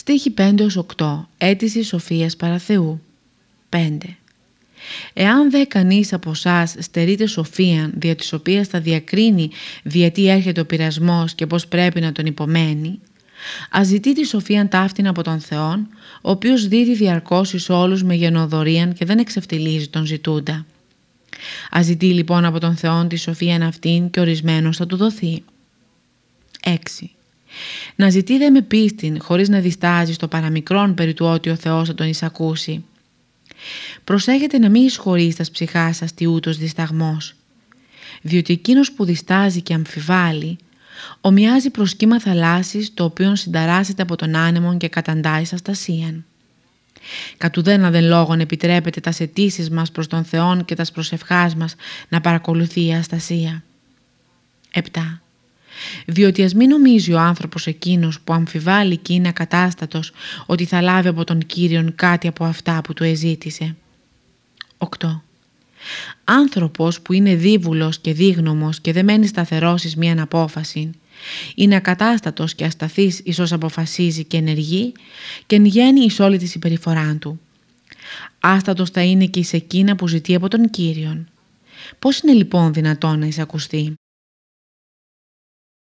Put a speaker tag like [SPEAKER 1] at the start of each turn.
[SPEAKER 1] Στίχη 5-8. Αίτηση Σοφίας Παραθεού. 5. Εάν δε κανείς από εσάς στερείται σοφία δια της οποίας θα διακρίνει γιατί έρχεται ο πειρασμός και πώς πρέπει να τον υπομένει, ας ζητεί τη σοφία ταύτην από τον Θεόν, ο οποίος δίδει διαρκώς εις όλους με γενοδορίαν και δεν εξευτελίζει τον ζητούντα. Ας ζητεί λοιπόν από τον Θεόν τη σοφία αυτήν και ορισμένος θα του δοθεί. 6. Να ζητεί δε με πίστην χωρίς να διστάζει στο παραμικρόν περί του ότι ο Θεός θα τον εισακούσει. Προσέχετε να μην εισχωρείς στα ψυχάς σας τι ούτως δισταγμός, διότι εκείνος που διστάζει και αμφιβάλλει ομοιάζει προς κύμα θαλάσσης το οποίο συνταράσσεται από τον άνεμο και καταντάει στα στασίαν. Κατ' ουδένα δεν λόγων επιτρέπεται τας αιτήσεις μας προς τον Θεόν και τας προσευχάς μας να παρακολουθεί η αστασία. 7. Διότι ας μην νομίζει ο άνθρωπος εκείνος που αμφιβάλλει και είναι ακατάστατος ότι θα λάβει από τον Κύριον κάτι από αυτά που του εζήτησε. 8. Άνθρωπος που είναι δίβουλος και δίγνωμος και δεν μένει σταθερός εις μίαν απόφαση, είναι ακατάστατος και ασταθής ίσως αποφασίζει και ενεργεί και εν γέννη εις όλη της συμπεριφορά του. Άστατος θα είναι και εις εκείνα που ζητεί από τον Κύριον. Πώς είναι λοιπόν δυνατόν να εισακουστεί;